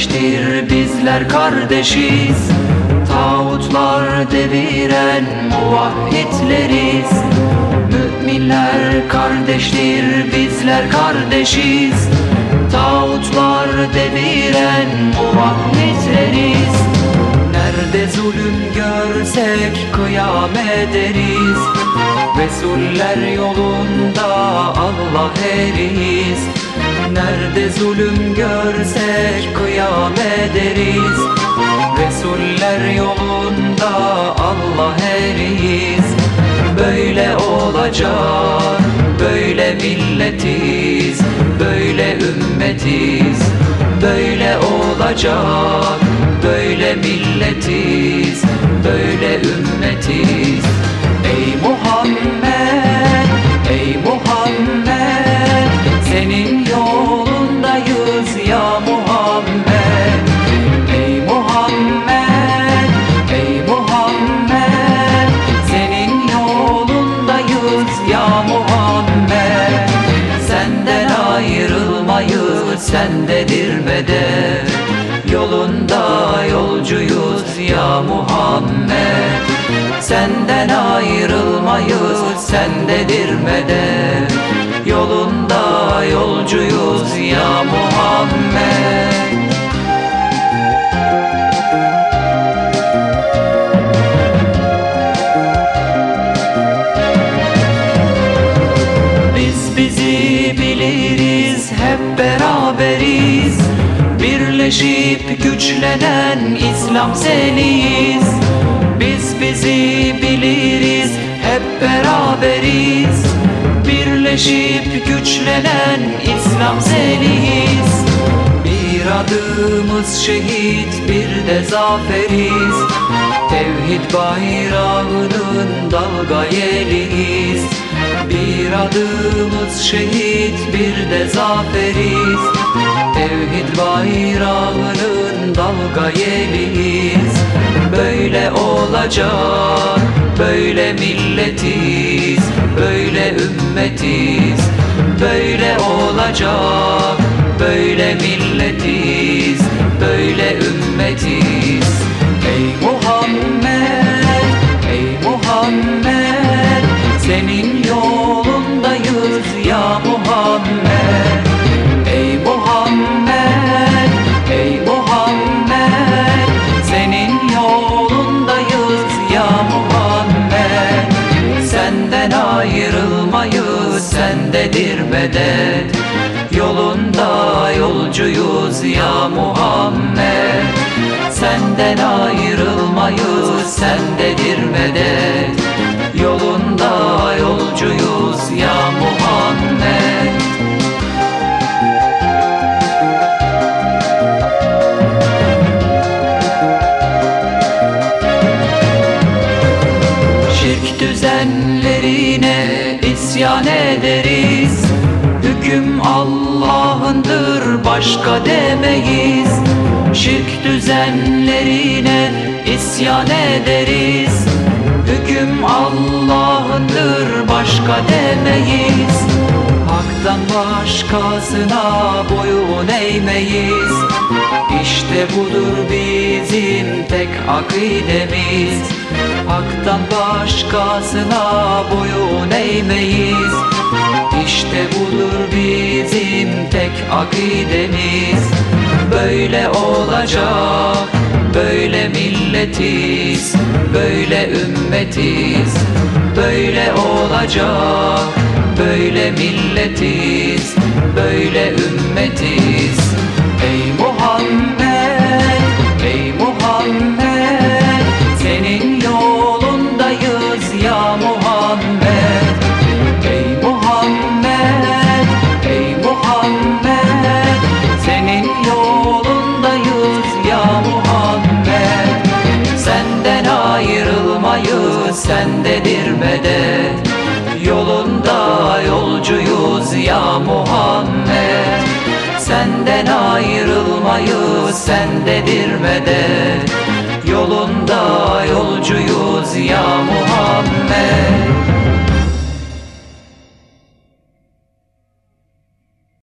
kardeştir bizler kardeşiz. Tağutlar deviren muvahhitleriz Müminler kardeştir bizler kardeşiz. Tağutlar deviren muvahhitleriz Nerede zulüm görsek kıyam ederiz Resuller yolunda Allah eriz Nerede zulüm görsek kıyam ederiz Resuller yolunda Allah eriz Böyle olacak, böyle milletiz. Böyle ümmetiz, böyle olacak Böyle milletiz, böyle ümmetiz. Ey Muhammed, ey Muhammed Senin yolundayız ya Muhammed. Ey Muhammed, ey Muhammed Senin yolundayız ya Muhammed. Senden ayrılmayız sendedir medet Yolunda yolcuyuz ya Muhammed. Senden ayrılmayız sendedir medet Yolunda yolcuyuz ya Muhammed. Biz bizi Birleşip güçlenen İslam seniyiz Biz bizi biliriz hep beraberiz. Birleşip güçlenen İslam seniyiz Bir adımız şehit bir de zaferiz. Tevhid bayrağının dalga yeliyiz Bir adımız şehit bir de zaferiz. Tevhid bayrağının dalga yeliyiz Böyle olacak, böyle milletiz. Böyle ümmetiz, böyle olacak. Böyle milletiz, böyle ümmetiz. Ey Muhammed, ey Muhammed Senin sendedir medet. Yolunda yolcuyuz ya Muhammed. Senden ayrılmayız sendedir medet. Yolunda yolcuyuz ya Muhammed. Şirk düzenlerine isyan ederiz Hüküm Allah'ındır başka demeyiz. Şirk düzenlerine isyan ederiz. Hüküm Allah'ındır başka demeyiz. Hak'tan başkasına boyun eğmeyiz. İşte budur bizim tek akidemiz. Hak'tan başkasına boyun eğmeyiz. İşte budur bizim akidemiz Böyle olacak, böyle milletiz Böyle ümmetiz, böyle olacak Böyle milletiz, böyle ümmetiz Muhammed. Senden ayrılmayı sendedir medet. Yolunda yolcuyuz ya Muhammed.